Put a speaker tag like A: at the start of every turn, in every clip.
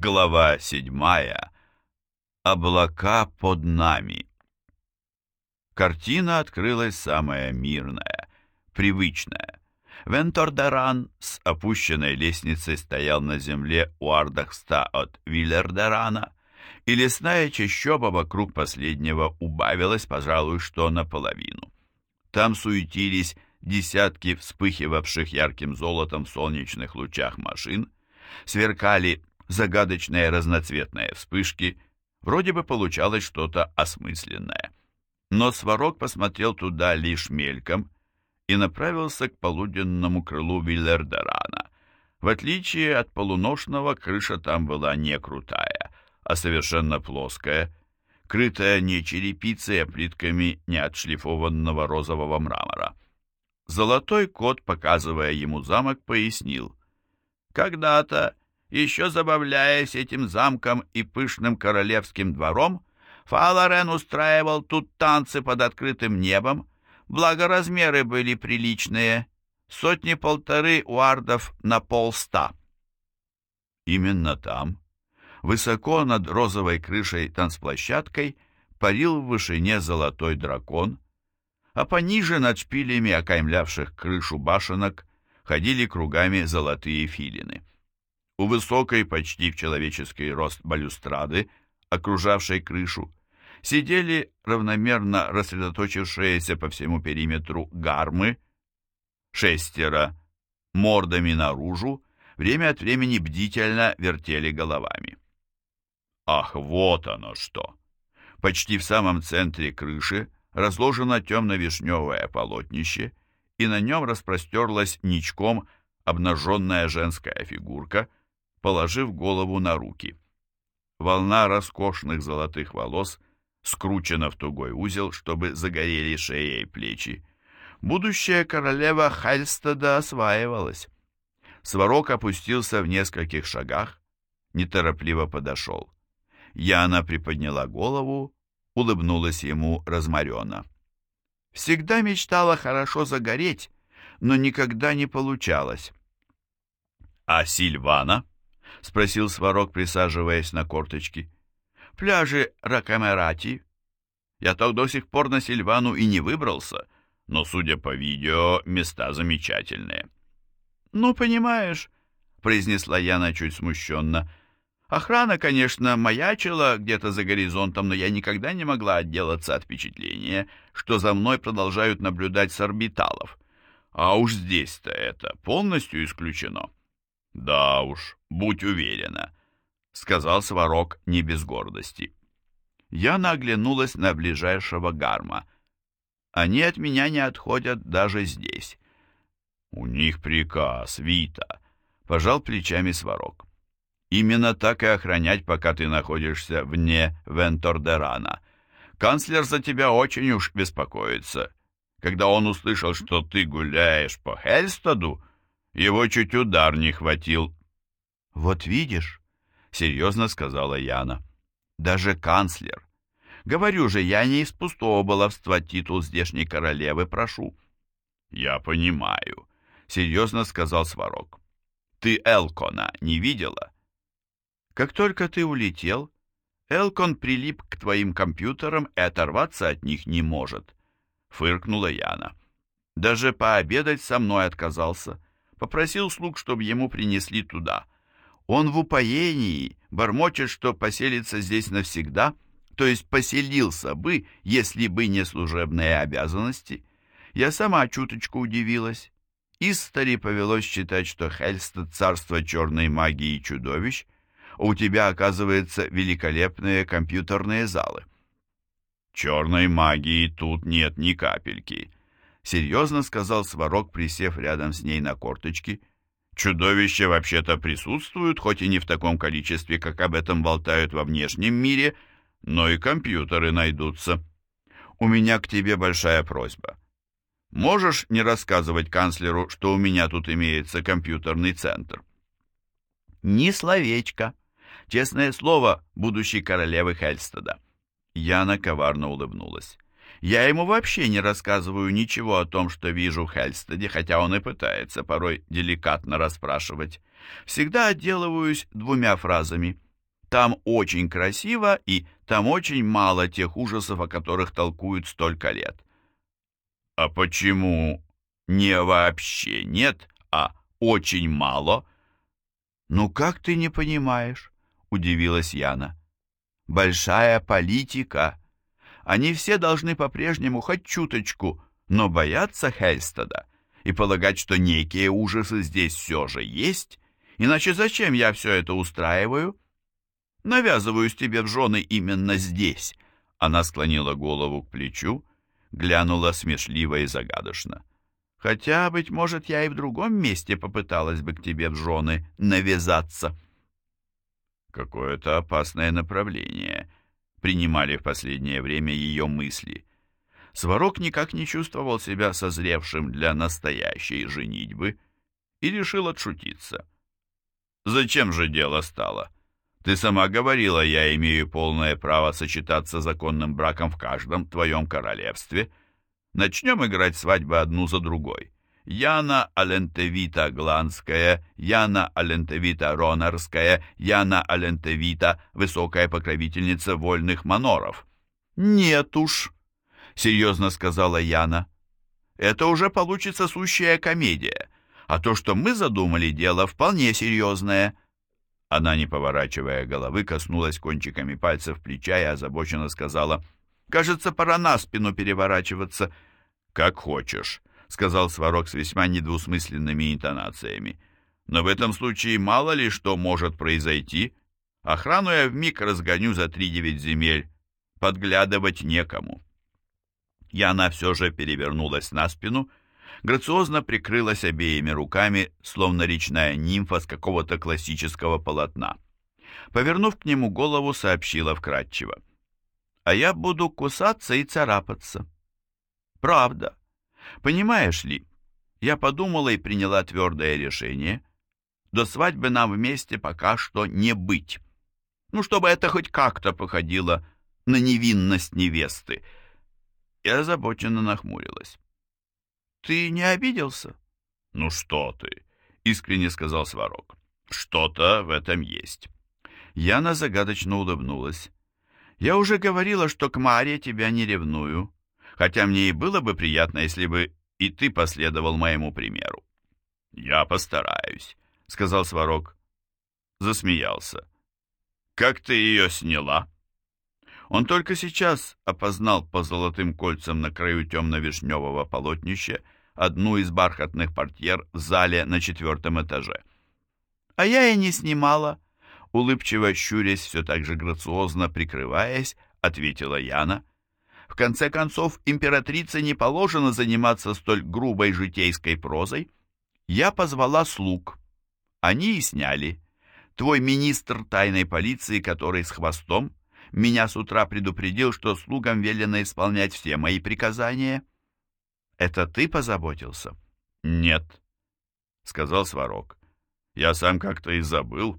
A: Глава седьмая. Облака под нами. Картина открылась самая мирная, привычная. Вентордеран с опущенной лестницей стоял на земле у Ардахста от Виллердерана, и лесная чащоба вокруг последнего убавилась, пожалуй, что наполовину. Там суетились десятки вспыхивавших ярким золотом солнечных лучах машин, сверкали загадочные разноцветные вспышки, вроде бы получалось что-то осмысленное. Но Сварог посмотрел туда лишь мельком и направился к полуденному крылу Виллердерана. В отличие от полуношного, крыша там была не крутая, а совершенно плоская, крытая не черепицей, а плитками неотшлифованного розового мрамора. Золотой кот, показывая ему замок, пояснил. «Когда-то еще забавляясь этим замком и пышным королевским двором, Фаларен устраивал тут танцы под открытым небом, благо размеры были приличные, сотни-полторы уардов на полста. Именно там, высоко над розовой крышей танцплощадкой, парил в вышине золотой дракон, а пониже над шпилями, окаймлявших крышу башенок, ходили кругами золотые филины. У высокой, почти в человеческий рост балюстрады, окружавшей крышу, сидели равномерно рассредоточившиеся по всему периметру гармы, шестеро, мордами наружу, время от времени бдительно вертели головами. Ах, вот оно что! Почти в самом центре крыши разложено темно-вишневое полотнище, и на нем распростерлась ничком обнаженная женская фигурка — положив голову на руки. Волна роскошных золотых волос скручена в тугой узел, чтобы загорели шея и плечи. Будущая королева Хальстеда осваивалась. Сварог опустился в нескольких шагах, неторопливо подошел. Яна приподняла голову, улыбнулась ему разморенно. Всегда мечтала хорошо загореть, но никогда не получалось. А Сильвана? — спросил Сварог, присаживаясь на корточки. «Пляжи Ракамерати. Я так до сих пор на Сильвану и не выбрался, но, судя по видео, места замечательные». «Ну, понимаешь», — произнесла Яна чуть смущенно, — «охрана, конечно, маячила где-то за горизонтом, но я никогда не могла отделаться от впечатления, что за мной продолжают наблюдать с орбиталов. А уж здесь-то это полностью исключено». «Да уж, будь уверена», — сказал Сварог не без гордости. Я наглянулась на ближайшего гарма. Они от меня не отходят даже здесь. «У них приказ, Вита», — пожал плечами Сварог. «Именно так и охранять, пока ты находишься вне Вентордерана. Канцлер за тебя очень уж беспокоится. Когда он услышал, что ты гуляешь по Хельстаду, его чуть удар не хватил. «Вот видишь», — серьезно сказала Яна, — «даже канцлер. Говорю же, я не из пустого баловства титул здешней королевы прошу». «Я понимаю», — серьезно сказал Сварог. «Ты Элкона не видела?» «Как только ты улетел, Элкон прилип к твоим компьютерам и оторваться от них не может», — фыркнула Яна. «Даже пообедать со мной отказался» попросил слуг, чтобы ему принесли туда. Он в упоении, бормочет, что поселится здесь навсегда, то есть поселился бы, если бы не служебные обязанности. Я сама чуточку удивилась. Истори повелось считать, что Хельстед — царство черной магии и чудовищ, а у тебя, оказывается, великолепные компьютерные залы. Черной магии тут нет ни капельки, серьезно сказал Сварог, присев рядом с ней на корточки. Чудовища вообще-то присутствуют, хоть и не в таком количестве, как об этом болтают во внешнем мире, но и компьютеры найдутся. У меня к тебе большая просьба. Можешь не рассказывать канцлеру, что у меня тут имеется компьютерный центр? Ни словечко. Честное слово будущей королевы Хельстеда. Яна коварно улыбнулась. Я ему вообще не рассказываю ничего о том, что вижу Хельстеде, хотя он и пытается порой деликатно расспрашивать. Всегда отделываюсь двумя фразами. Там очень красиво и там очень мало тех ужасов, о которых толкуют столько лет. А почему не вообще нет, а очень мало? Ну как ты не понимаешь? Удивилась Яна. Большая политика. Они все должны по-прежнему хоть чуточку, но бояться Хельстеда и полагать, что некие ужасы здесь все же есть, иначе зачем я все это устраиваю? Навязываюсь тебе в жены именно здесь. Она склонила голову к плечу, глянула смешливо и загадочно. Хотя, быть может, я и в другом месте попыталась бы к тебе в жены навязаться. Какое-то опасное направление принимали в последнее время ее мысли. Сварог никак не чувствовал себя созревшим для настоящей женитьбы и решил отшутиться. «Зачем же дело стало? Ты сама говорила, я имею полное право сочетаться законным браком в каждом твоем королевстве. Начнем играть свадьбы одну за другой. Яна Алентевита Гланская, Яна Алентевита Ронарская, Яна Алентевита, высокая покровительница вольных маноров. «Нет уж», — серьезно сказала Яна. «Это уже получится сущая комедия, а то, что мы задумали, дело вполне серьезное». Она, не поворачивая головы, коснулась кончиками пальцев плеча и озабоченно сказала, «Кажется, пора на спину переворачиваться». «Как хочешь», сказал Сварог с весьма недвусмысленными интонациями. «Но в этом случае мало ли что может произойти. Охрану я вмиг разгоню за три девять земель. Подглядывать некому». Яна все же перевернулась на спину, грациозно прикрылась обеими руками, словно речная нимфа с какого-то классического полотна. Повернув к нему голову, сообщила вкратчиво. «А я буду кусаться и царапаться». «Правда. Понимаешь ли, я подумала и приняла твердое решение. До свадьбы нам вместе пока что не быть. Ну, чтобы это хоть как-то походило на невинность невесты. Я озабоченно нахмурилась. «Ты не обиделся?» «Ну что ты!» — искренне сказал Сварог. «Что-то в этом есть». Яна загадочно улыбнулась. «Я уже говорила, что к Маре тебя не ревную хотя мне и было бы приятно, если бы и ты последовал моему примеру. «Я постараюсь», — сказал Сварог. Засмеялся. «Как ты ее сняла?» Он только сейчас опознал по золотым кольцам на краю темно-вишневого полотнища одну из бархатных портьер в зале на четвертом этаже. «А я и не снимала», — улыбчиво щурясь, все так же грациозно прикрываясь, ответила Яна. В конце концов, императрице не положено заниматься столь грубой житейской прозой. Я позвала слуг. Они и сняли. Твой министр тайной полиции, который с хвостом, меня с утра предупредил, что слугам велено исполнять все мои приказания. Это ты позаботился? Нет, сказал Сварог. Я сам как-то и забыл.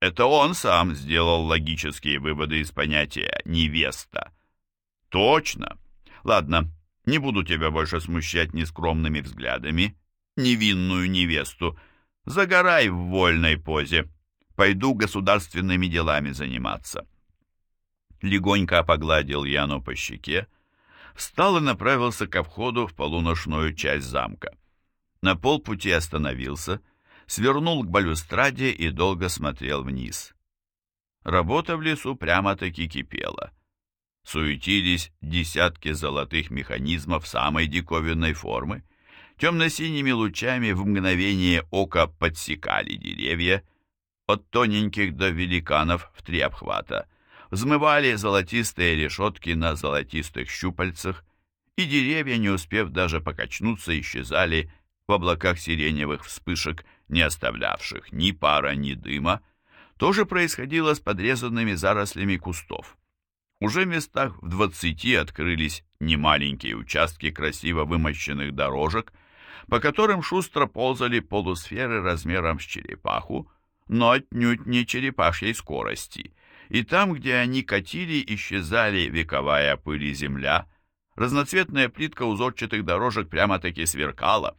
A: Это он сам сделал логические выводы из понятия «невеста». Точно. Ладно, не буду тебя больше смущать нескромными взглядами. Невинную невесту. Загорай в вольной позе. Пойду государственными делами заниматься. Легонько погладил Яну по щеке, встал и направился ко входу в полуношную часть замка. На полпути остановился, свернул к балюстраде и долго смотрел вниз. Работа в лесу прямо-таки кипела суетились десятки золотых механизмов самой диковинной формы, темно-синими лучами в мгновение ока подсекали деревья, от тоненьких до великанов в три обхвата, взмывали золотистые решетки на золотистых щупальцах, и деревья, не успев даже покачнуться, исчезали в облаках сиреневых вспышек, не оставлявших ни пара, ни дыма, то же происходило с подрезанными зарослями кустов. Уже в местах в двадцати открылись немаленькие участки красиво вымощенных дорожек, по которым шустро ползали полусферы размером с черепаху, но отнюдь не черепашьей скорости, и там, где они катили, исчезали вековая пыль и земля, разноцветная плитка узорчатых дорожек прямо-таки сверкала.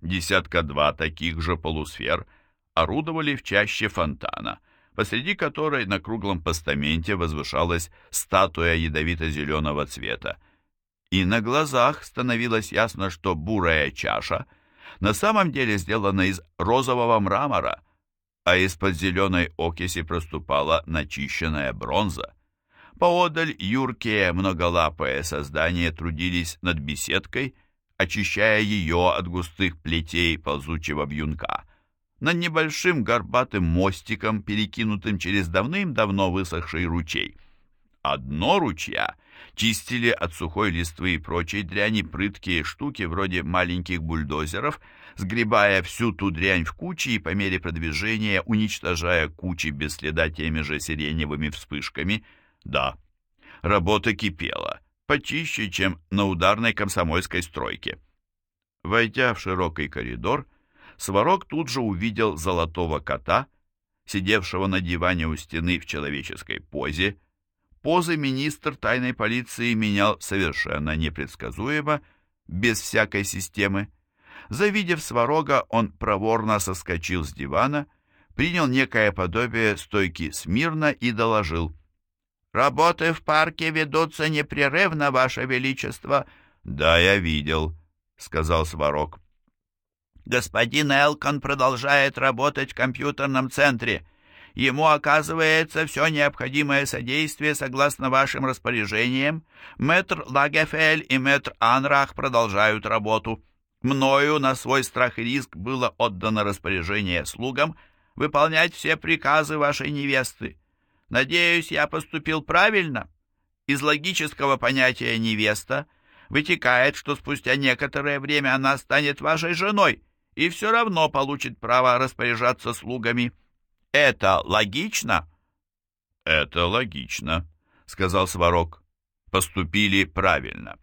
A: Десятка-два таких же полусфер орудовали в чаще фонтана, посреди которой на круглом постаменте возвышалась статуя ядовито-зеленого цвета. И на глазах становилось ясно, что бурая чаша на самом деле сделана из розового мрамора, а из-под зеленой окиси проступала начищенная бронза. Поодаль юркие многолапые создания трудились над беседкой, очищая ее от густых плетей ползучего вьюнка над небольшим горбатым мостиком, перекинутым через давным-давно высохший ручей. Одно ручья чистили от сухой листвы и прочей дряни прыткие штуки вроде маленьких бульдозеров, сгребая всю ту дрянь в кучи и по мере продвижения уничтожая кучи без следа теми же сиреневыми вспышками. Да, работа кипела, почище, чем на ударной комсомольской стройке. Войдя в широкий коридор, Сварог тут же увидел золотого кота, сидевшего на диване у стены в человеческой позе. Позы министр тайной полиции менял совершенно непредсказуемо, без всякой системы. Завидев Сварога, он проворно соскочил с дивана, принял некое подобие стойки смирно и доложил. «Работы в парке ведутся непрерывно, Ваше Величество». «Да, я видел», — сказал Сварог. Господин Элкон продолжает работать в компьютерном центре. Ему оказывается все необходимое содействие согласно вашим распоряжениям. Мэтр Лагефель и мэтр Анрах продолжают работу. Мною на свой страх и риск было отдано распоряжение слугам выполнять все приказы вашей невесты. Надеюсь, я поступил правильно? Из логического понятия «невеста» вытекает, что спустя некоторое время она станет вашей женой, и все равно получит право распоряжаться слугами. Это логично?» «Это логично», — сказал Сварог. «Поступили правильно».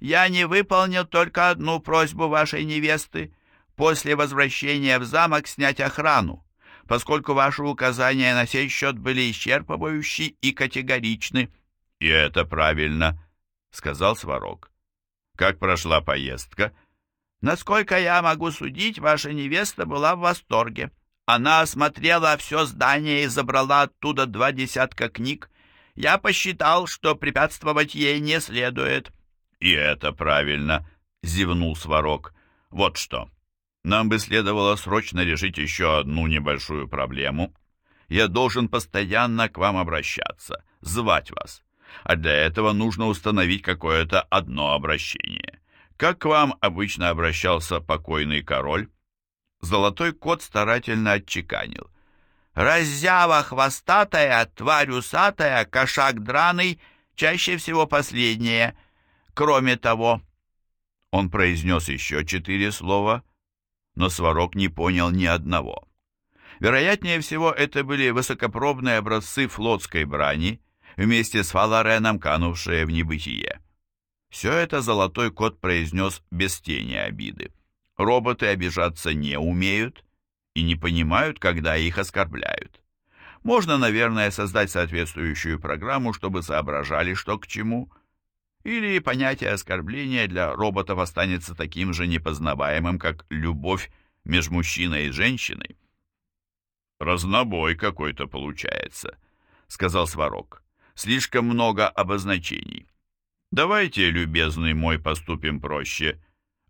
A: «Я не выполнил только одну просьбу вашей невесты. После возвращения в замок снять охрану, поскольку ваши указания на сей счет были исчерпывающие и категоричны». «И это правильно», — сказал Сварог. «Как прошла поездка?» Насколько я могу судить, ваша невеста была в восторге. Она осмотрела все здание и забрала оттуда два десятка книг. Я посчитал, что препятствовать ей не следует. — И это правильно, — зевнул Сварог. — Вот что. Нам бы следовало срочно решить еще одну небольшую проблему. Я должен постоянно к вам обращаться, звать вас. А для этого нужно установить какое-то одно обращение. Как к вам обычно обращался покойный король? Золотой кот старательно отчеканил. Раззява хвостатая, тварь усатая, кошак драный, чаще всего последнее. Кроме того, он произнес еще четыре слова, но Сварог не понял ни одного. Вероятнее всего, это были высокопробные образцы флотской брани, вместе с Фалареном канувшие в небытие. Все это золотой кот произнес без тени обиды. Роботы обижаться не умеют и не понимают, когда их оскорбляют. Можно, наверное, создать соответствующую программу, чтобы соображали, что к чему. Или понятие оскорбления для роботов останется таким же непознаваемым, как любовь между мужчиной и женщиной. «Разнобой какой-то получается», — сказал Сварог. «Слишком много обозначений. Давайте, любезный мой, поступим проще.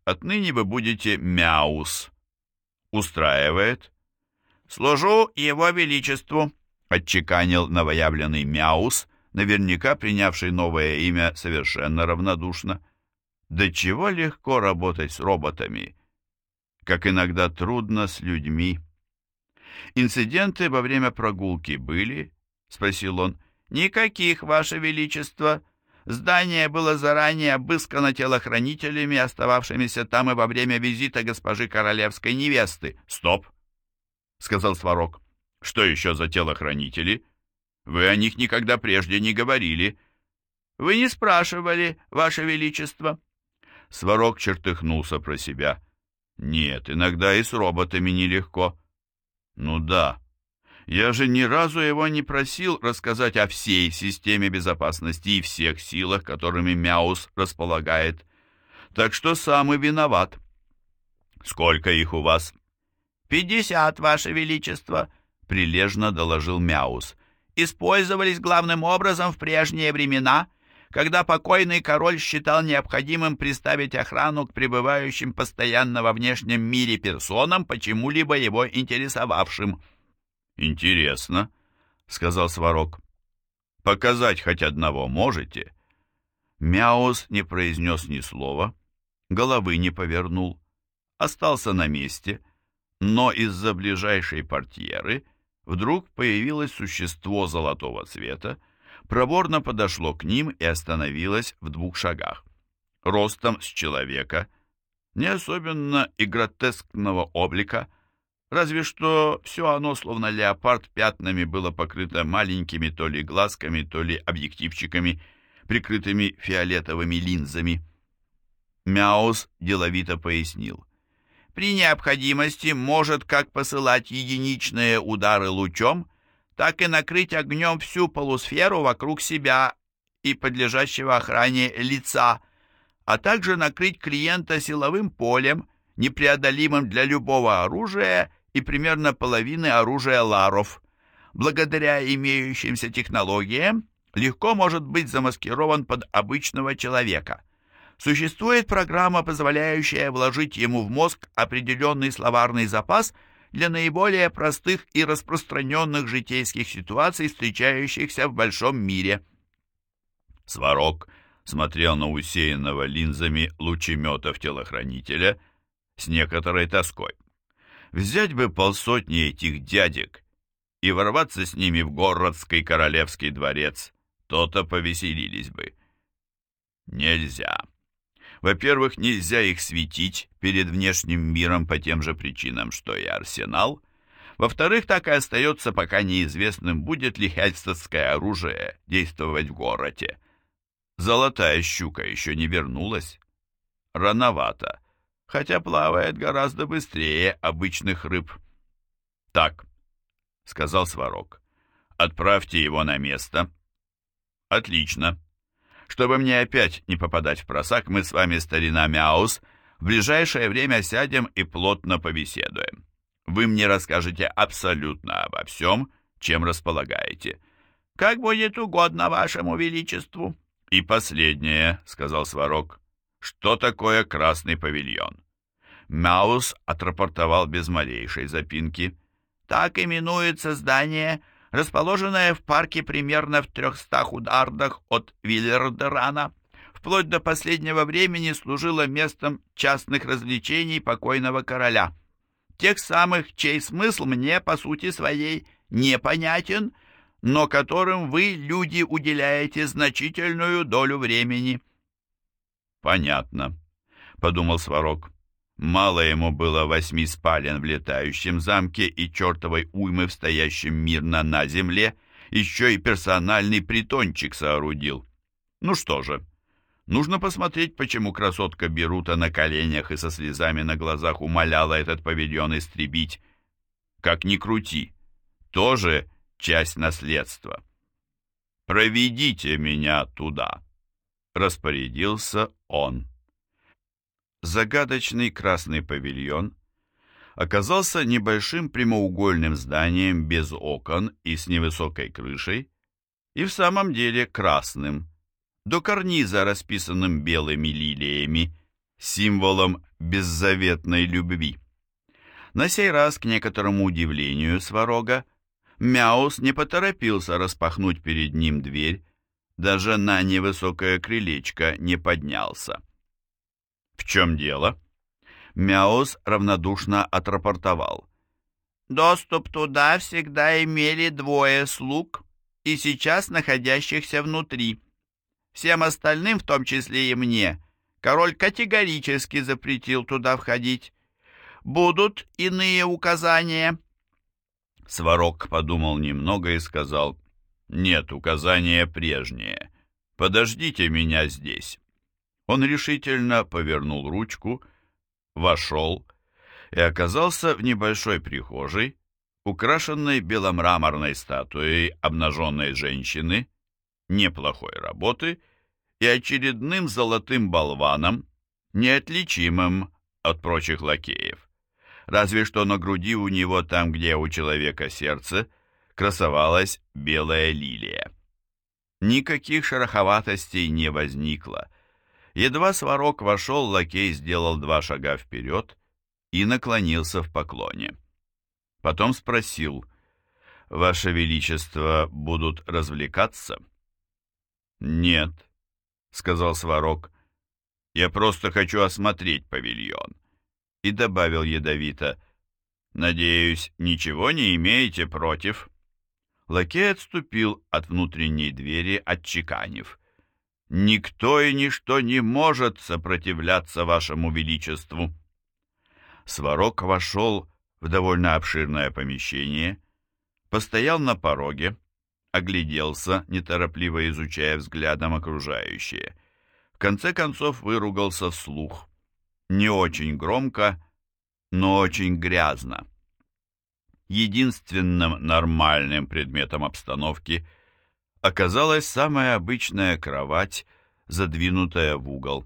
A: Отныне вы будете Мяус. Устраивает? Служу его величеству, отчеканил новоявленный Мяус, наверняка принявший новое имя совершенно равнодушно. Да чего легко работать с роботами, как иногда трудно с людьми. Инциденты во время прогулки были? Спросил он. Никаких, ваше величество, Здание было заранее обыскано телохранителями, остававшимися там и во время визита госпожи королевской невесты. «Стоп!» — сказал Сварог. «Что еще за телохранители? Вы о них никогда прежде не говорили». «Вы не спрашивали, Ваше Величество». Сварог чертыхнулся про себя. «Нет, иногда и с роботами нелегко». «Ну да, Я же ни разу его не просил рассказать о всей системе безопасности и всех силах, которыми Мяус располагает. Так что сам и виноват. Сколько их у вас?
B: Пятьдесят, Ваше Величество, прилежно доложил Мяус. Использовались главным образом в прежние времена, когда покойный король считал необходимым приставить охрану к пребывающим постоянно во внешнем мире персонам, почему-либо его интересовавшим.
A: «Интересно», — сказал Сварог. «Показать хоть одного можете?» Мяус не произнес ни слова, головы не повернул, остался на месте, но из-за ближайшей портьеры вдруг появилось существо золотого цвета, проворно подошло к ним и остановилось в двух шагах. Ростом с человека, не особенно и гротескного облика — Разве что все оно, словно леопард, пятнами было покрыто маленькими то ли глазками, то ли объективчиками, прикрытыми фиолетовыми линзами. Мяус деловито пояснил. При необходимости может как посылать единичные удары лучом, так и накрыть огнем всю полусферу вокруг себя и подлежащего охране лица, а также накрыть клиента силовым полем, непреодолимым для любого оружия и примерно половины оружия ларов. Благодаря имеющимся технологиям легко может быть замаскирован под обычного человека. Существует программа, позволяющая вложить ему в мозг определенный словарный запас для наиболее простых и распространенных житейских ситуаций, встречающихся в большом мире. Сварог смотрел на усеянного линзами лучеметов телохранителя с некоторой тоской. Взять бы полсотни этих дядек и ворваться с ними в городский королевский дворец, то-то повеселились бы. Нельзя. Во-первых, нельзя их светить перед внешним миром по тем же причинам, что и арсенал. Во-вторых, так и остается пока неизвестным, будет ли хельстовское оружие действовать в городе. Золотая щука еще не вернулась. Рановато хотя плавает гораздо быстрее обычных рыб. «Так», — сказал Сварог, — «отправьте его на место». «Отлично. Чтобы мне опять не попадать в просак, мы с вами, старина Мяус, в ближайшее время сядем и плотно побеседуем. Вы мне расскажете абсолютно обо всем, чем располагаете. Как будет угодно вашему величеству». «И последнее», — сказал Сварог, что такое красный павильон? Маус отрапортовал без малейшей запинки. Так именуется здание, расположенное в парке примерно в трехстах удардах от Виллердерана. Вплоть до последнего времени служило местом частных развлечений покойного короля. Тех самых, чей смысл мне, по сути своей, непонятен, но которым вы, люди, уделяете значительную долю времени. «Понятно», — подумал Сварог. Мало ему было восьми спален в летающем замке и чертовой уймы в стоящем мирно на земле, еще и персональный притончик соорудил. Ну что же, нужно посмотреть, почему красотка Берута на коленях и со слезами на глазах умоляла этот павильон истребить. Как ни крути, тоже часть наследства. «Проведите меня туда», — распорядился он. Загадочный красный павильон оказался небольшим прямоугольным зданием без окон и с невысокой крышей, и в самом деле красным, до карниза, расписанным белыми лилиями, символом беззаветной любви. На сей раз, к некоторому удивлению Сварога, Мяус не поторопился распахнуть перед ним дверь, даже на невысокое крылечко не поднялся. «В чем дело?» Мяус равнодушно отрапортовал. «Доступ туда всегда имели двое слуг, и сейчас находящихся внутри. Всем остальным, в том числе и мне, король категорически запретил туда входить. Будут иные указания?» Сварог подумал немного и сказал, «Нет, указания прежние. Подождите меня здесь». Он решительно повернул ручку, вошел и оказался в небольшой прихожей, украшенной беломраморной статуей обнаженной женщины, неплохой работы и очередным золотым болваном, неотличимым от прочих лакеев. Разве что на груди у него, там, где у человека сердце, красовалась белая лилия. Никаких шероховатостей не возникло. Едва сварок вошел, лакей сделал два шага вперед и наклонился в поклоне. Потом спросил, «Ваше Величество будут развлекаться?» «Нет», — сказал сварок, — «я просто хочу осмотреть павильон». И добавил ядовито, «Надеюсь, ничего не имеете против?» Лакей отступил от внутренней двери, отчеканив. «Никто и ничто не может сопротивляться вашему величеству!» Сварог вошел в довольно обширное помещение, постоял на пороге, огляделся, неторопливо изучая взглядом окружающее. В конце концов выругался вслух. Не очень громко, но очень грязно единственным нормальным предметом обстановки оказалась самая обычная кровать, задвинутая в угол.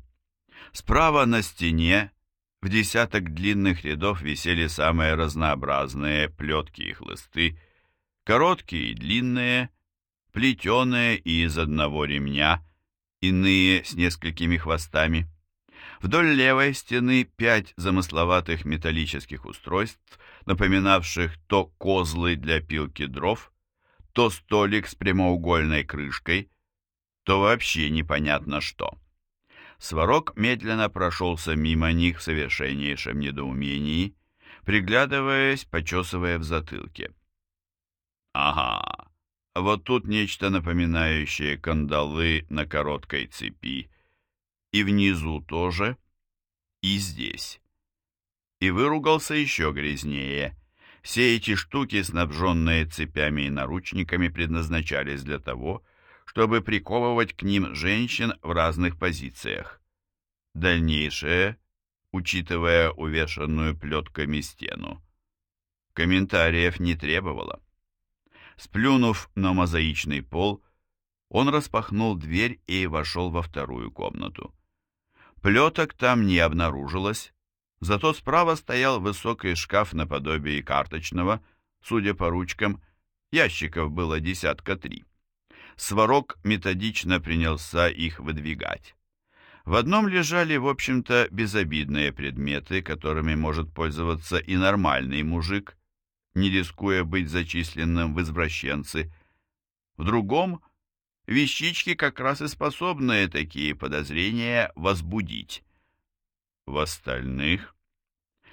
A: Справа на стене в десяток длинных рядов висели самые разнообразные плетки и хлысты, короткие и длинные, плетеные и из одного ремня, иные с несколькими хвостами. Вдоль левой стены пять замысловатых металлических устройств напоминавших то козлы для пилки дров, то столик с прямоугольной крышкой, то вообще непонятно что. Сварог медленно прошелся мимо них в совершеннейшем недоумении, приглядываясь, почесывая в затылке. «Ага, вот тут нечто напоминающее кандалы на короткой цепи, и внизу тоже, и здесь» и выругался еще грязнее. Все эти штуки, снабженные цепями и наручниками, предназначались для того, чтобы приковывать к ним женщин в разных позициях. Дальнейшее, учитывая увешанную плетками стену, комментариев не требовало. Сплюнув на мозаичный пол, он распахнул дверь и вошел во вторую комнату. Плеток там не обнаружилось, Зато справа стоял высокий шкаф наподобие карточного, судя по ручкам, ящиков было десятка три. Сварог методично принялся их выдвигать. В одном лежали, в общем-то, безобидные предметы, которыми может пользоваться и нормальный мужик, не рискуя быть зачисленным в извращенцы. В другом — вещички, как раз и способные такие подозрения возбудить. В остальных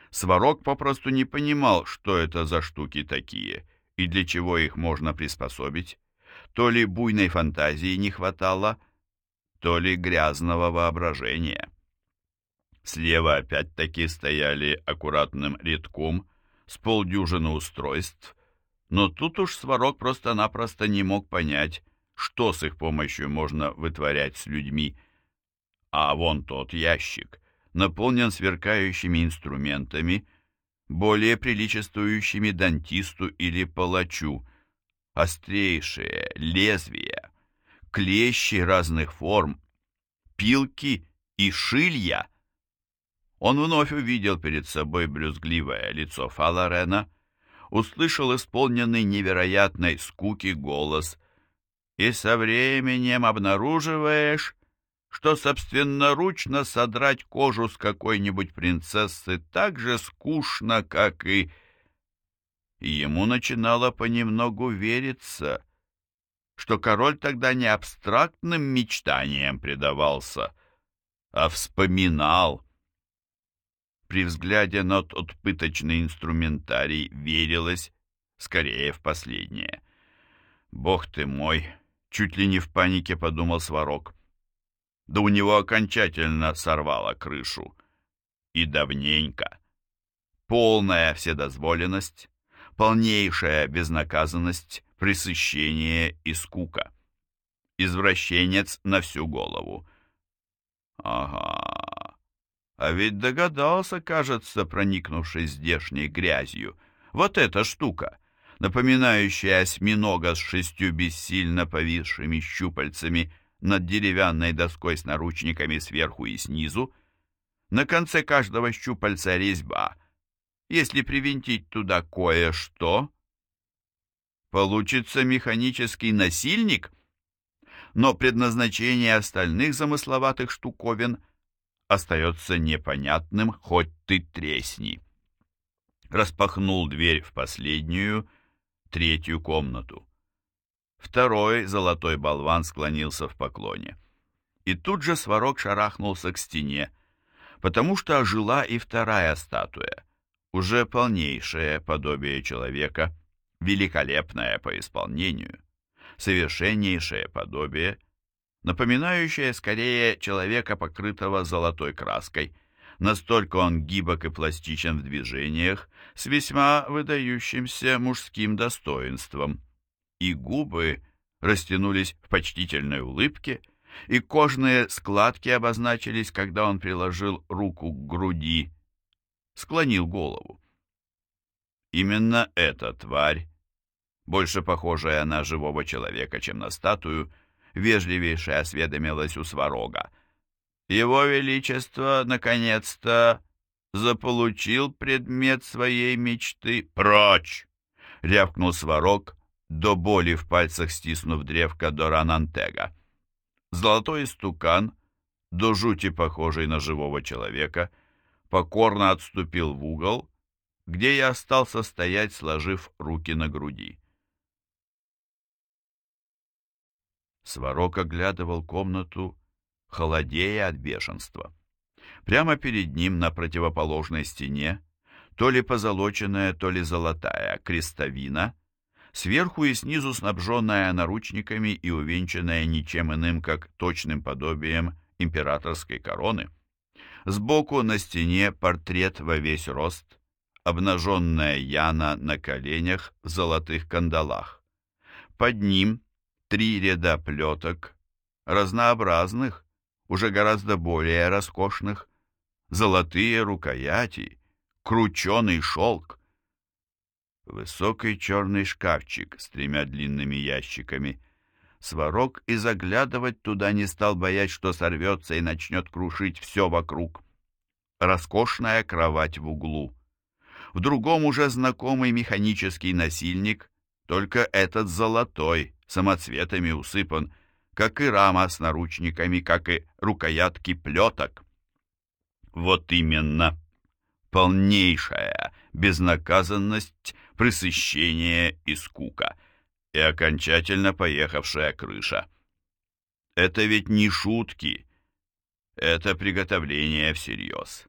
A: Сварог попросту не понимал, что это за штуки такие и для чего их можно приспособить. То ли буйной фантазии не хватало, то ли грязного воображения. Слева опять-таки стояли аккуратным рядком с полдюжины устройств, но тут уж Сварог просто-напросто не мог понять, что с их помощью можно вытворять с людьми. А вон тот ящик наполнен сверкающими инструментами, более приличествующими дантисту или палачу, острейшие лезвия, клещи разных форм, пилки и шилья. Он вновь увидел перед собой брюзгливое лицо Фаларена, услышал исполненный невероятной скуки голос, и со временем обнаруживаешь, что собственноручно содрать кожу с какой-нибудь принцессы так же скучно, как и... Ему начинало понемногу вериться, что король тогда не абстрактным мечтаниям предавался, а вспоминал. При взгляде на тот пыточный инструментарий верилось скорее в последнее. «Бог ты мой!» — чуть ли не в панике подумал Сварог да у него окончательно сорвало крышу. И давненько. Полная вседозволенность, полнейшая безнаказанность, пресыщение и скука. Извращенец на всю голову. Ага. А ведь догадался, кажется, проникнувшись здешней грязью. Вот эта штука. напоминающая осьминога с шестью бессильно повисшими щупальцами над деревянной доской с наручниками сверху и снизу. На конце каждого щупальца резьба. Если привинтить туда кое-что, получится механический насильник. Но предназначение остальных замысловатых штуковин остается непонятным, хоть ты тресни. Распахнул дверь в последнюю, третью комнату. Второй золотой болван склонился в поклоне. И тут же сварок шарахнулся к стене, потому что ожила и вторая статуя, уже полнейшее подобие человека, великолепное по исполнению, совершеннейшее подобие, напоминающее скорее человека, покрытого золотой краской. Настолько он гибок и пластичен в движениях, с весьма выдающимся мужским достоинством – и губы растянулись в почтительной улыбке, и кожные складки обозначились, когда он приложил руку к груди, склонил голову. Именно эта тварь, больше похожая на живого человека, чем на статую, вежливейше осведомилась у Сварога. Его Величество, наконец-то, заполучил предмет своей мечты. «Прочь!» — рявкнул Сварог, до боли в пальцах стиснув древко Доранантега. Золотой истукан, до жути похожий на живого человека, покорно отступил в угол, где я остался стоять, сложив руки на груди. Сварог оглядывал комнату, холодея от бешенства. Прямо перед ним на противоположной стене то ли позолоченная, то ли золотая крестовина — сверху и снизу снабженная наручниками и увенчанная ничем иным, как точным подобием императорской короны. Сбоку на стене портрет во весь рост, обнаженная Яна на коленях в золотых кандалах. Под ним три ряда плеток, разнообразных, уже гораздо более роскошных, золотые рукояти, крученый шелк, Высокий черный шкафчик с тремя длинными ящиками. Сварог и заглядывать туда не стал, боясь, что сорвется и начнет крушить все вокруг. Роскошная кровать в углу. В другом уже знакомый механический насильник, только этот золотой, самоцветами усыпан, как и рама с наручниками, как и рукоятки плеток. Вот именно, полнейшая безнаказанность пресыщение и скука, и окончательно поехавшая крыша. Это ведь не шутки, это приготовление всерьез.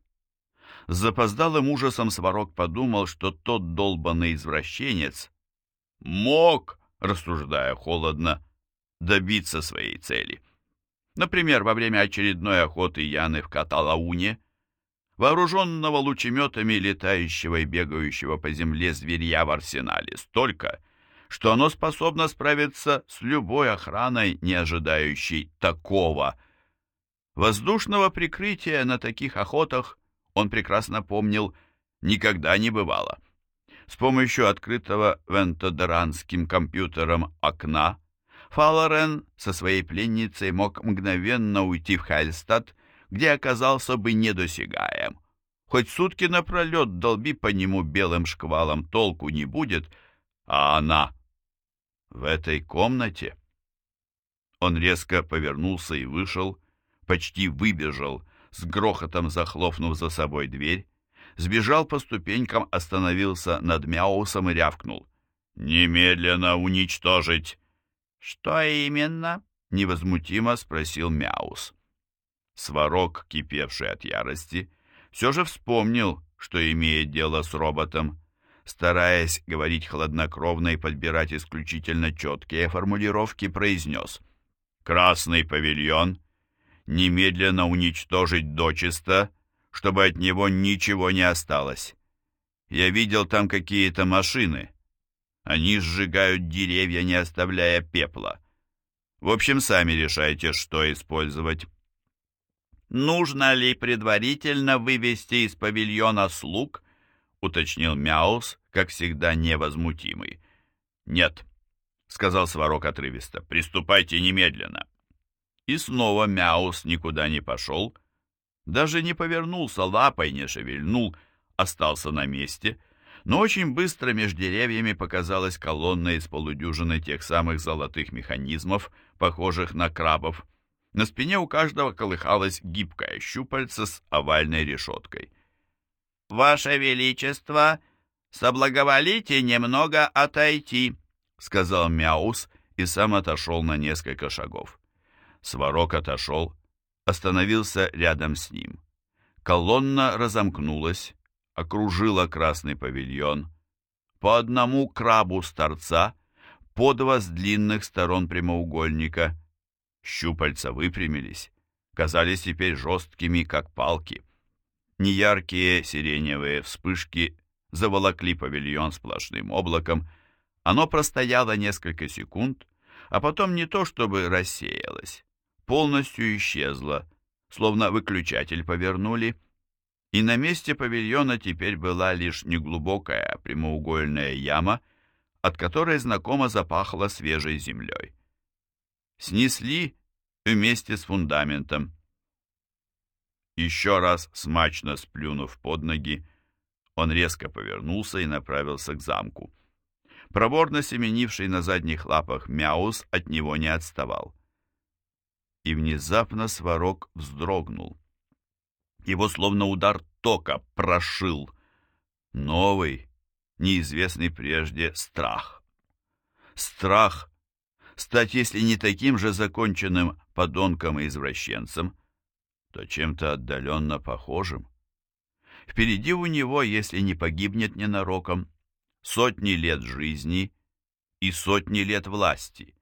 A: С запоздалым ужасом Сварог подумал, что тот долбанный извращенец мог, рассуждая холодно, добиться своей цели. Например, во время очередной охоты Яны в Каталауне – Вооруженного лучеметами летающего и бегающего по земле зверья в арсенале столько, что оно способно справиться с любой охраной, не ожидающей такого. Воздушного прикрытия на таких охотах, он прекрасно помнил, никогда не бывало. С помощью открытого вентодеранским компьютером окна Фалорен со своей пленницей мог мгновенно уйти в Хайльстад где оказался бы недосягаем. Хоть сутки напролет долби по нему белым шквалом, толку не будет, а она в этой комнате. Он резко повернулся и вышел, почти выбежал, с грохотом захлопнув за собой дверь, сбежал по ступенькам, остановился над Мяусом и рявкнул. «Немедленно уничтожить!» «Что именно?» — невозмутимо спросил Мяус. Сварог, кипевший от ярости, все же вспомнил, что имеет дело с роботом. Стараясь говорить хладнокровно и подбирать исключительно четкие формулировки, произнес «Красный павильон немедленно уничтожить дочисто, чтобы от него ничего не осталось. Я видел там какие-то машины. Они сжигают деревья, не оставляя пепла. В общем, сами решайте, что использовать» нужно ли предварительно вывести из павильона слуг, уточнил Мяус, как всегда невозмутимый. «Нет», — сказал Сварог отрывисто, — «приступайте немедленно». И снова Мяус никуда не пошел, даже не повернулся лапой, не шевельнул, остался на месте, но очень быстро между деревьями показалась колонна из полудюжины тех самых золотых механизмов, похожих на крабов. На спине у каждого колыхалась гибкая щупальца с овальной решеткой.
B: «Ваше Величество, соблаговолите немного отойти», — сказал Мяус и сам отошел на несколько шагов.
A: Сварог отошел, остановился рядом с ним. Колонна разомкнулась, окружила красный павильон. По одному крабу с торца, по два с длинных сторон прямоугольника. Щупальца выпрямились, казались теперь жесткими, как палки. Неяркие сиреневые вспышки заволокли павильон сплошным облаком. Оно простояло несколько секунд, а потом не то чтобы рассеялось, полностью исчезло, словно выключатель повернули, и на месте павильона теперь была лишь неглубокая прямоугольная яма, от которой знакомо запахло свежей землей. Снесли вместе с фундаментом. Еще раз смачно сплюнув под ноги, он резко повернулся и направился к замку. Проворно семенивший на задних лапах Мяус от него не отставал. И внезапно Сварог вздрогнул. Его словно удар тока прошил. Новый, неизвестный прежде страх. Страх стать, если не таким же законченным подонком и извращенцем, то чем-то отдаленно похожим. Впереди у него, если не погибнет ненароком, сотни лет жизни и сотни лет власти.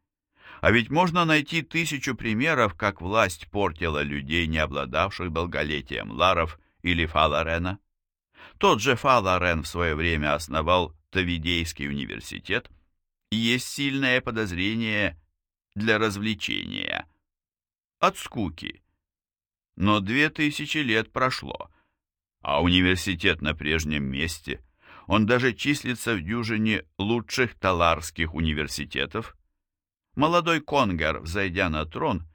A: А ведь можно найти тысячу примеров, как власть портила людей, не обладавших долголетием Ларов или Фаларена. Тот же Фаларен в свое время основал Тавидейский университет, есть сильное подозрение для развлечения. От скуки. Но две тысячи лет прошло, а университет на прежнем месте. Он даже числится в дюжине лучших таларских университетов. Молодой Конгер, взойдя на трон,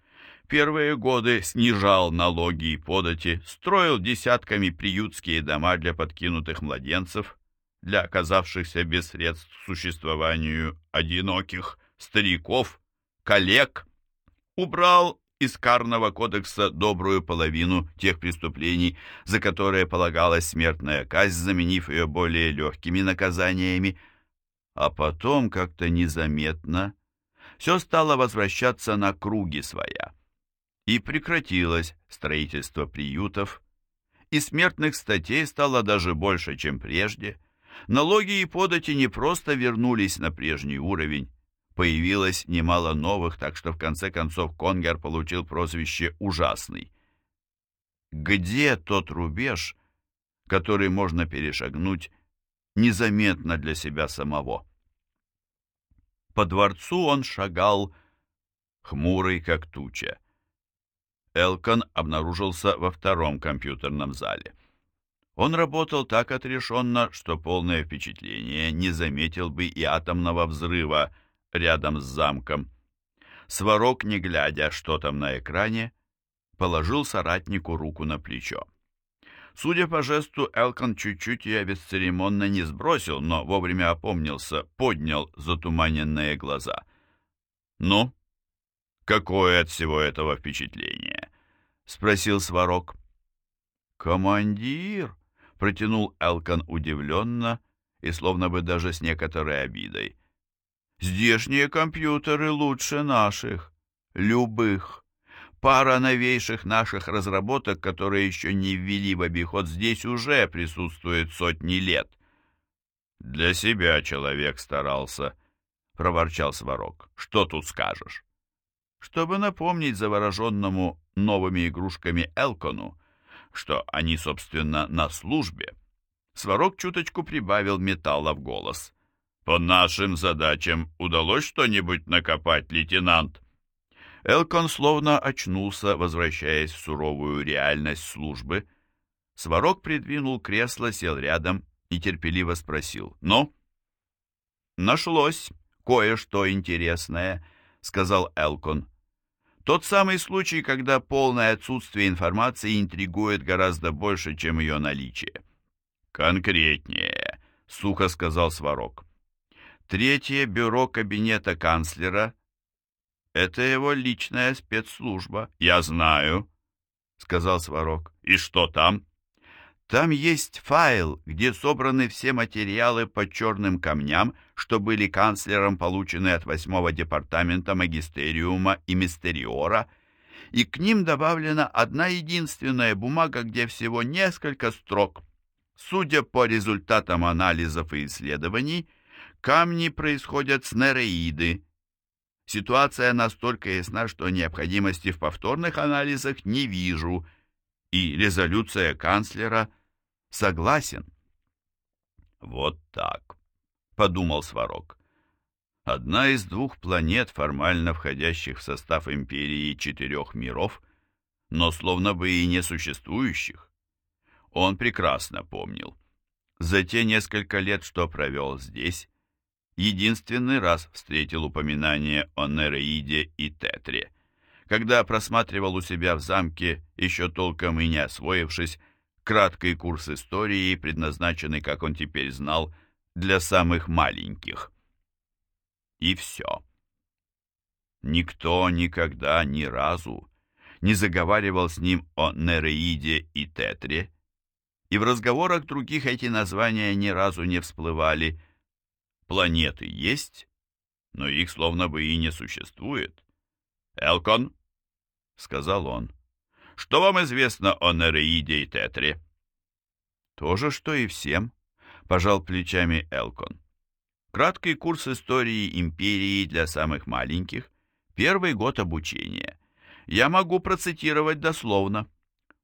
A: первые годы снижал налоги и подати, строил десятками приютские дома для подкинутых младенцев, для оказавшихся без средств к существованию одиноких стариков, коллег, убрал из карного кодекса добрую половину тех преступлений, за которые полагалась смертная казнь, заменив ее более легкими наказаниями, а потом как-то незаметно все стало возвращаться на круги своя. И прекратилось строительство приютов, и смертных статей стало даже больше, чем прежде. Налоги и подати не просто вернулись на прежний уровень, появилось немало новых, так что в конце концов Конгер получил прозвище «Ужасный». Где тот рубеж, который можно перешагнуть незаметно для себя самого? По дворцу он шагал, хмурый как туча. Элкон обнаружился во втором компьютерном зале. Он работал так отрешенно, что полное впечатление не заметил бы и атомного взрыва, рядом с замком. Сварог, не глядя, что там на экране, положил соратнику руку на плечо. Судя по жесту, Элкон чуть-чуть ее бесцеремонно не сбросил, но вовремя опомнился, поднял затуманенные глаза. «Ну, какое от всего этого впечатление?» — спросил Сварог.
B: «Командир!» — протянул Элкон удивленно и словно бы даже с некоторой обидой. Здешние компьютеры лучше наших, любых. Пара новейших наших разработок, которые еще не ввели в обиход, здесь уже присутствует сотни лет.
A: Для себя человек старался, проворчал Сварог. Что тут скажешь?
B: Чтобы напомнить завороженному новыми игрушками Элкону, что они, собственно, на службе, Сварог чуточку прибавил металла в голос.
A: По нашим задачам удалось что-нибудь накопать, лейтенант?
B: Элкон словно очнулся, возвращаясь в суровую реальность службы. Сварог придвинул кресло, сел рядом и терпеливо спросил. «Ну?» «Нашлось
A: кое-что интересное», — сказал Элкон. «Тот самый случай, когда полное отсутствие информации интригует гораздо больше, чем ее наличие». «Конкретнее», — сухо сказал Сварог. «Третье бюро кабинета канцлера — это его личная спецслужба». «Я знаю», — сказал Сварог. «И что там?» Там есть файл, где собраны все материалы по черным камням, что были канцлером получены от восьмого департамента магистериума и мистериора, и к ним добавлена одна единственная бумага, где всего несколько строк. Судя по результатам анализов и исследований, камни происходят с нереиды. Ситуация настолько ясна, что необходимости в повторных анализах не вижу – и резолюция канцлера согласен. Вот так, подумал Сварог. Одна из двух планет, формально входящих в состав империи четырех миров, но словно бы и не существующих. Он прекрасно помнил. За те несколько лет, что провел здесь, единственный раз встретил упоминание о Нереиде и Тетре когда просматривал у себя в замке, еще толком и не освоившись, краткий курс истории, предназначенный, как он теперь знал, для самых маленьких. И все. Никто никогда ни разу не заговаривал с ним о Нереиде и Тетре, и в разговорах других эти названия ни разу не всплывали. Планеты есть, но их словно бы и не существует. «Элкон», — сказал он, — «что вам известно о Нереиде и Тетре?» «То же, что и всем», — пожал плечами Элкон. «Краткий курс истории империи для самых маленьких, первый год обучения. Я могу процитировать дословно.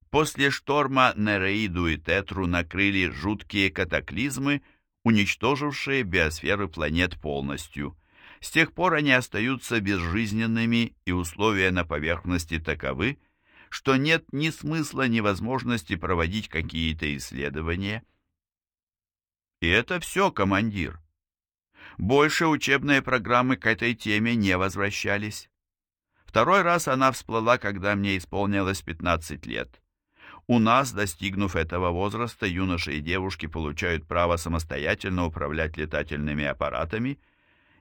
A: После шторма Нереиду и Тетру накрыли жуткие катаклизмы, уничтожившие биосферы планет полностью. С тех пор они остаются безжизненными, и условия на поверхности таковы, что нет ни смысла, ни возможности проводить какие-то исследования. И это все, командир. Больше учебные программы к этой теме не возвращались. Второй раз она всплыла, когда мне исполнилось 15 лет. У нас, достигнув этого возраста, юноши и девушки получают право самостоятельно управлять летательными аппаратами –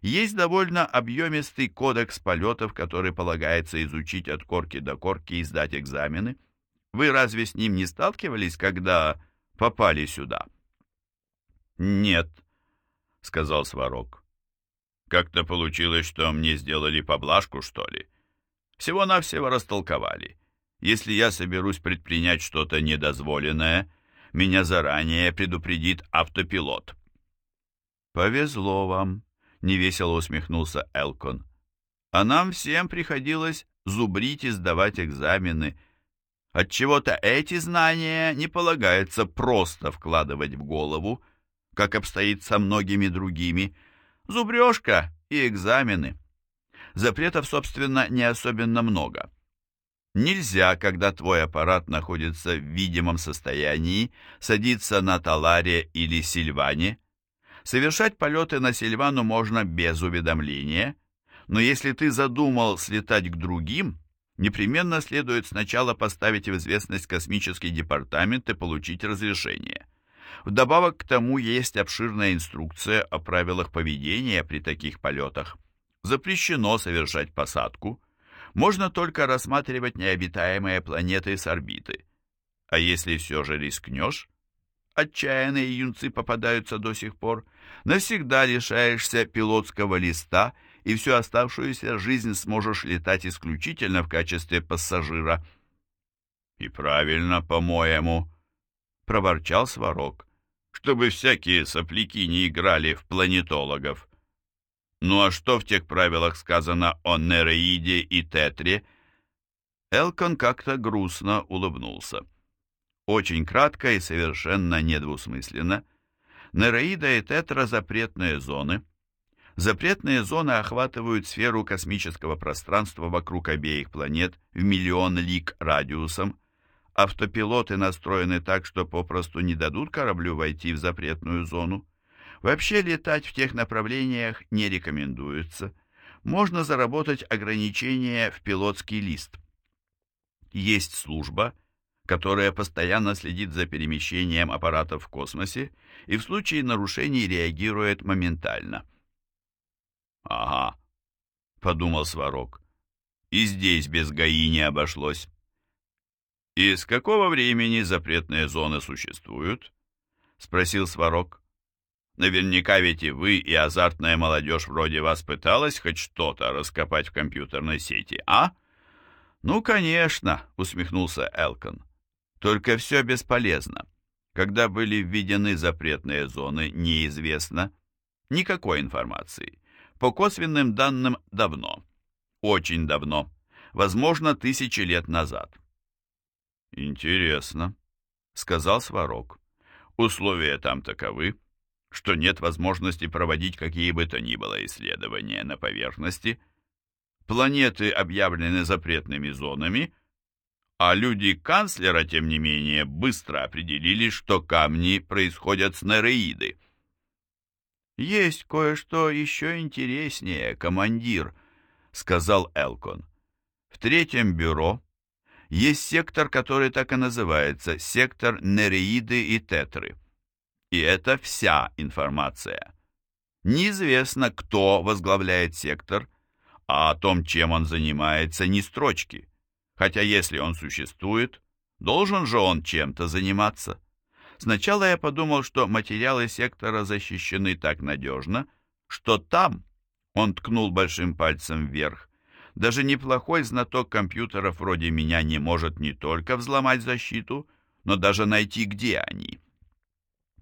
A: есть довольно объемистый кодекс полетов, который полагается изучить от корки до корки и сдать экзамены. Вы разве с ним не сталкивались, когда попали сюда? Нет, сказал Сварог. Как-то получилось, что мне сделали поблажку, что ли. Всего-навсего растолковали. Если я соберусь предпринять что-то недозволенное, меня заранее предупредит автопилот. Повезло вам, невесело усмехнулся Элкон. А нам всем приходилось зубрить и сдавать экзамены. Отчего-то эти знания не полагается просто вкладывать в голову, как обстоит со многими другими. Зубрежка и экзамены. Запретов, собственно, не особенно много. Нельзя, когда твой аппарат находится в видимом состоянии, садиться на Таларе или Сильване, Совершать полеты на Сильвану можно без уведомления, но если ты задумал слетать к другим, непременно следует сначала поставить в известность космический департамент и получить разрешение. Вдобавок к тому есть обширная инструкция о правилах поведения при таких полетах. Запрещено совершать посадку, можно только рассматривать необитаемые планеты с орбиты. А если все же рискнешь, отчаянные юнцы попадаются до сих пор, навсегда лишаешься пилотского листа и всю оставшуюся жизнь сможешь летать исключительно в качестве пассажира. «И правильно, по-моему», — проворчал Сварог, «чтобы всякие сопляки не играли в планетологов». «Ну а что в тех правилах сказано о Нереиде и Тетре?» Элкон как-то грустно улыбнулся. Очень кратко и совершенно недвусмысленно. Нереида и Тетра – запретные зоны. Запретные зоны охватывают сферу космического пространства вокруг обеих планет в миллион лиг радиусом. Автопилоты настроены так, что попросту не дадут кораблю войти в запретную зону.
B: Вообще летать в тех направлениях не рекомендуется. Можно заработать ограничение в пилотский лист. Есть служба, которая постоянно следит за перемещением аппаратов в космосе и в случае нарушений реагирует моментально.
A: «Ага», — подумал Сварог, — «и здесь без ГАИ не обошлось». «И с какого времени запретные зоны существуют?» — спросил Сварог. «Наверняка ведь и вы, и азартная молодежь вроде вас пыталась хоть что-то раскопать в компьютерной сети, а?»
B: «Ну, конечно», — усмехнулся Элкон. «Только все бесполезно. Когда были введены запретные зоны, неизвестно. Никакой информации. По косвенным данным давно. Очень давно. Возможно, тысячи лет назад.
A: «Интересно», — сказал Сварог. «Условия там таковы, что нет возможности проводить какие бы то ни было исследования на поверхности. Планеты объявлены запретными зонами, а люди канцлера, тем не менее, быстро определили, что камни происходят с нереиды.
B: «Есть кое-что еще интереснее, командир», — сказал Элкон. «В третьем бюро есть сектор, который так и называется, сектор Нереиды и Тетры. И это вся информация. Неизвестно, кто возглавляет сектор, а о том, чем он занимается, ни строчки. Хотя если он существует, должен же он чем-то заниматься. Сначала я подумал, что материалы сектора защищены так надежно, что там, он ткнул большим пальцем вверх, даже неплохой знаток компьютеров вроде меня не может не только взломать защиту, но даже найти, где они.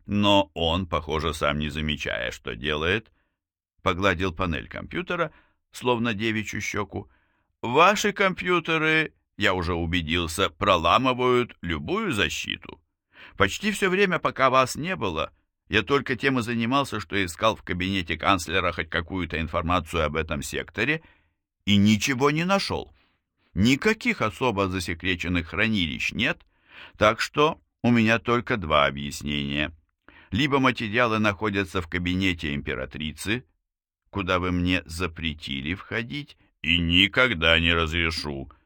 B: Но он, похоже, сам не замечая, что делает, погладил панель компьютера, словно девичью щеку. Ваши компьютеры, я уже убедился, проламывают любую защиту. Почти все время, пока вас не было, я только тем и занимался, что искал в кабинете канцлера хоть какую-то информацию об этом секторе — и ничего не нашел. Никаких особо засекреченных хранилищ нет, так что у меня только два объяснения. Либо материалы находятся в кабинете императрицы, куда вы мне запретили входить,
A: и никогда не разрешу, —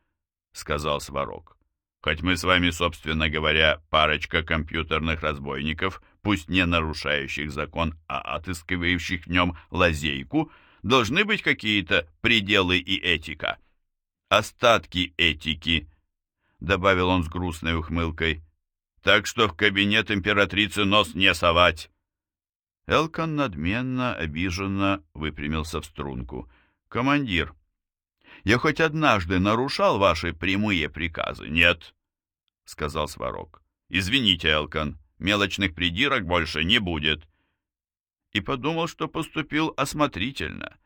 A: сказал Сварог. Хоть мы с вами, собственно говоря, парочка компьютерных разбойников, пусть не нарушающих закон, а отыскивающих в нем лазейку, должны быть какие-то пределы и этика. Остатки этики, добавил он с грустной ухмылкой. Так что в кабинет императрицы нос не совать.
B: Элкон надменно, обиженно выпрямился в струнку. «Командир, я хоть однажды нарушал ваши прямые приказы?»
A: «Нет», — сказал Сварог. «Извините, Элкон, мелочных придирок больше не будет
B: и подумал, что поступил осмотрительно,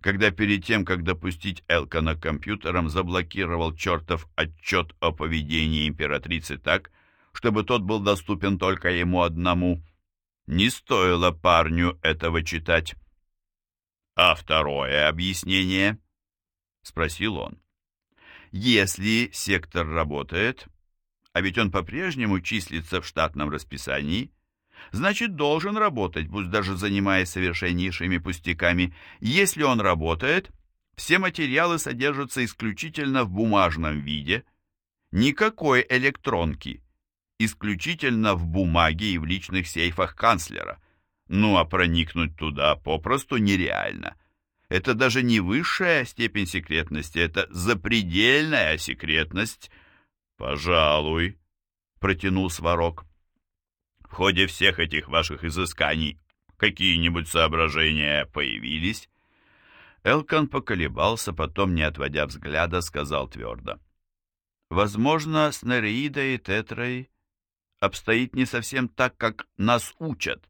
B: когда перед тем, как допустить Элкона к компьютерам, заблокировал чертов отчет о поведении императрицы так, чтобы тот был доступен только ему одному. Не стоило парню этого читать.
A: «А второе объяснение?» — спросил он.
B: «Если сектор работает, а ведь он по-прежнему числится в штатном расписании, — значит, должен работать, пусть даже занимаясь совершеннейшими пустяками. Если он работает, все материалы содержатся исключительно в бумажном виде, никакой электронки, исключительно в бумаге и в личных сейфах канцлера. Ну а проникнуть туда попросту нереально. Это даже не высшая степень секретности, это запредельная секретность.
A: «Пожалуй», — протянул Сварог. В ходе всех этих ваших изысканий какие-нибудь соображения появились?»
B: Элкон поколебался, потом, не отводя взгляда, сказал твердо. «Возможно, с Нереидой и Тетрой обстоит не совсем так, как нас учат,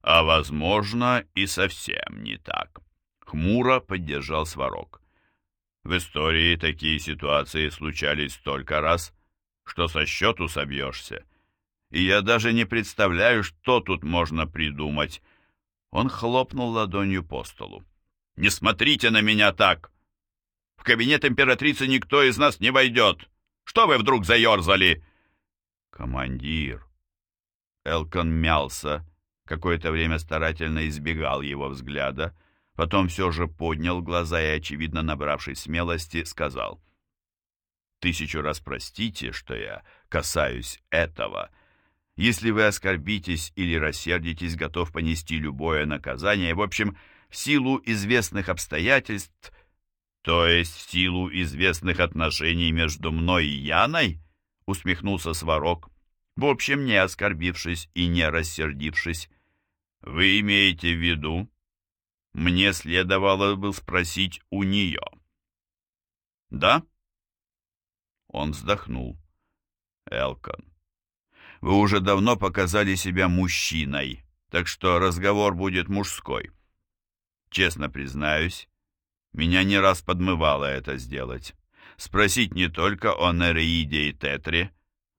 A: а, возможно, и совсем не так», — хмуро поддержал Сварог. «В истории такие ситуации случались столько раз, что со счету собьешься» и я даже не представляю, что тут можно придумать».
B: Он хлопнул ладонью по столу.
A: «Не смотрите на меня так! В кабинет императрицы никто из нас не войдет! Что вы вдруг заерзали?»
B: «Командир!» Элкон мялся,
A: какое-то время старательно избегал его взгляда, потом все же поднял глаза и, очевидно набравшись смелости, сказал «Тысячу раз простите, что я касаюсь этого. Если вы оскорбитесь или рассердитесь, готов понести любое наказание. В общем, в силу известных обстоятельств, то есть в силу известных отношений между мной и Яной, усмехнулся Сварог, в общем, не оскорбившись и не рассердившись. Вы имеете в виду, мне следовало бы спросить у нее. Да? Он вздохнул. Элкон, вы уже давно показали себя мужчиной, так что разговор будет мужской. Честно признаюсь, меня не раз подмывало это сделать. Спросить не только о Нереиде и Тетре,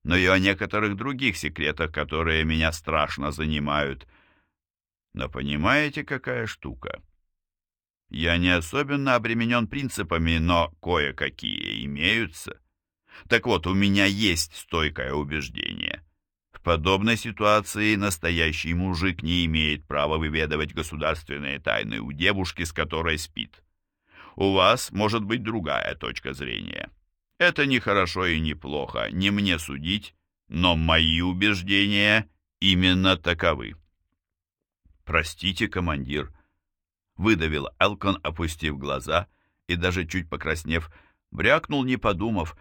A: но и о некоторых других секретах, которые меня страшно занимают. Но понимаете, какая штука? Я не особенно обременен принципами, но кое-какие имеются. Так вот, у меня есть стойкое убеждение. В подобной ситуации настоящий мужик не имеет права выведывать государственные тайны у девушки, с которой спит. У вас может быть другая точка зрения. Это не хорошо и не плохо, не мне судить, но мои убеждения именно таковы. Простите, командир, выдавил Элкон, опустив глаза и даже чуть покраснев, брякнул, не подумав.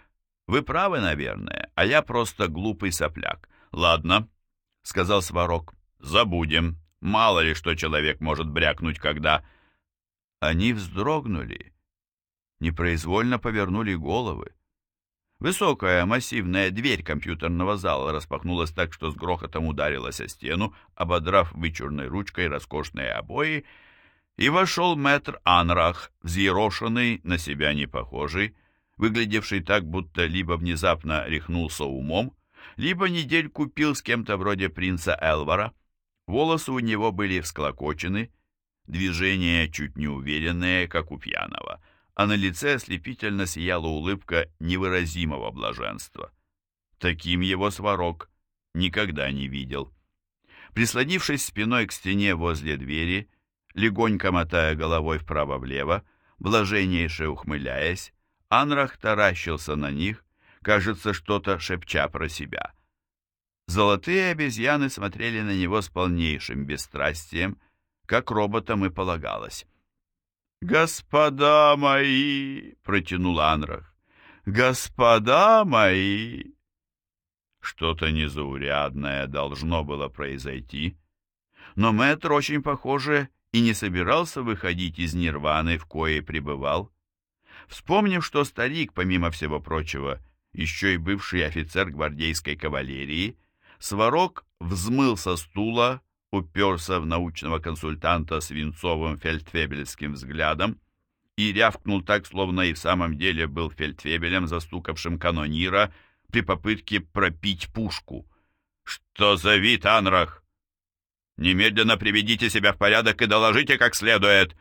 A: Вы правы, наверное, а я просто глупый сопляк. «Ладно», — сказал Сварог, — «забудем. Мало ли, что человек может брякнуть, когда...» Они вздрогнули, непроизвольно повернули головы. Высокая массивная дверь компьютерного зала распахнулась так, что с грохотом ударилась о стену, ободрав вычурной ручкой роскошные обои, и вошел мэтр Анрах, взъерошенный, на себя не похожий, выглядевший так, будто либо внезапно рехнулся умом, либо недельку пил с кем-то вроде принца Элвара. Волосы у него были всклокочены, движения чуть неуверенные, как у пьяного, а на лице ослепительно сияла улыбка невыразимого блаженства. Таким его сварог никогда не видел. Прислонившись спиной к стене возле двери, легонько мотая головой вправо-влево, блаженнейше ухмыляясь, Анрах таращился на них, кажется, что-то шепча про себя. Золотые обезьяны смотрели на него с полнейшим бесстрастием, как роботам и полагалось. «Господа мои!» — протянул Анрах. «Господа мои!» Что-то незаурядное должно было произойти, но мэтр очень похоже и не собирался выходить из нирваны, в коей пребывал. Вспомнив, что старик, помимо всего прочего, еще и бывший офицер гвардейской кавалерии, Сварог взмыл со стула, уперся в научного консультанта свинцовым фельдфебельским взглядом и рявкнул так, словно и в самом деле был фельдфебелем, застукавшим канонира при попытке пропить пушку. «Что за вид, Анрах? Немедленно приведите себя в порядок и доложите как следует!»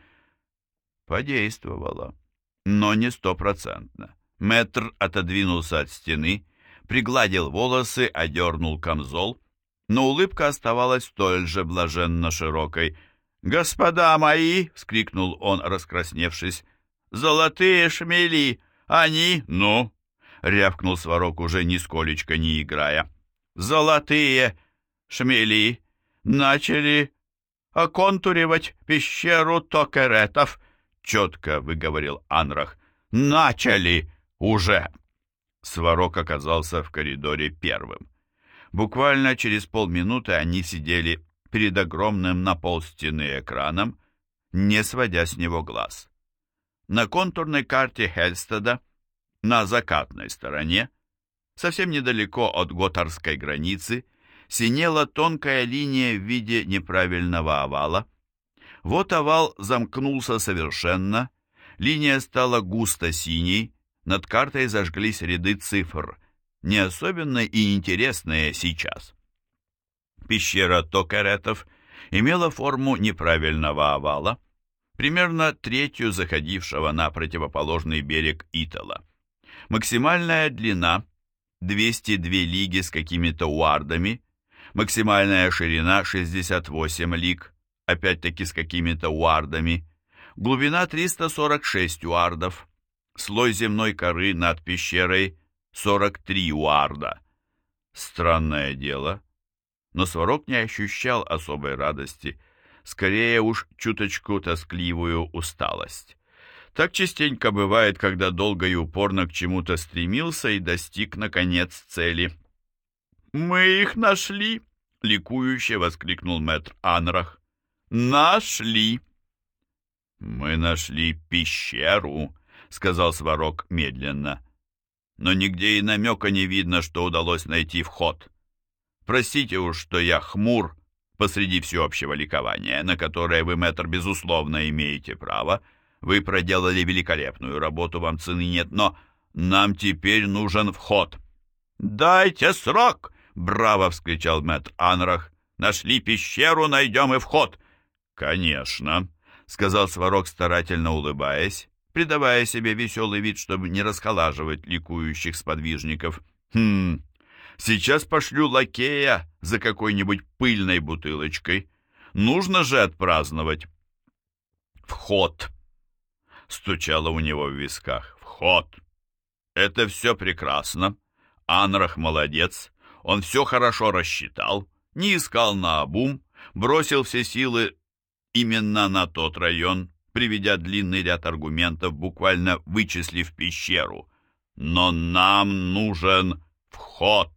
A: Подействовало, но не стопроцентно. Мэтр отодвинулся от стены, пригладил волосы, одернул камзол, но улыбка оставалась столь же блаженно широкой. «Господа мои!» — вскрикнул он, раскрасневшись. «Золотые шмели! Они, ну!» — рявкнул Сварог, уже нисколечко не играя. «Золотые шмели начали оконтуривать пещеру Токеретов!» — четко выговорил Анрах. «Начали!» «Уже!» Сварог оказался в коридоре первым. Буквально через полминуты они сидели перед огромным на пол стены экраном, не сводя с него глаз. На контурной карте Хельстеда, на закатной стороне, совсем недалеко от Готарской границы, синела тонкая линия в виде неправильного овала. Вот овал замкнулся совершенно, линия стала густо синей, над картой зажглись ряды цифр, не особенно и интересные сейчас. Пещера Токаретов имела форму неправильного овала, примерно третью заходившего на противоположный берег Итала. Максимальная длина 202 лиги с какими-то уардами, Максимальная ширина 68 лиг, опять-таки с какими-то уардами. Глубина 346 уардов. Слой земной коры над пещерой 43 уарда. Странное дело, но Сварог не ощущал особой радости, скорее уж чуточку тоскливую усталость. Так частенько бывает, когда долго и упорно к чему-то стремился и достиг, наконец, цели. «Мы их нашли!» — ликующе воскликнул мэтр Анрах. «Нашли!» «Мы нашли пещеру», — сказал Сварог медленно. «Но нигде и намека не видно, что удалось найти вход. Простите уж, что я хмур посреди всеобщего ликования, на которое вы, мэтр, безусловно, имеете право. Вы проделали великолепную работу, вам цены нет, но нам теперь нужен вход». «Дайте срок!» — браво вскричал мэтр Анрах. «Нашли пещеру, найдем и вход». «Конечно», — сказал Сварог, старательно улыбаясь, придавая себе веселый вид, чтобы не расхолаживать ликующих сподвижников. «Хм, сейчас пошлю лакея за какой-нибудь пыльной бутылочкой. Нужно же отпраздновать». «Вход!» — стучало у него в висках. «Вход! Это все прекрасно. Анрах молодец. Он все хорошо рассчитал, не искал на обум, бросил все силы именно на тот район, приведя длинный ряд аргументов, буквально вычислив пещеру. Но нам нужен вход.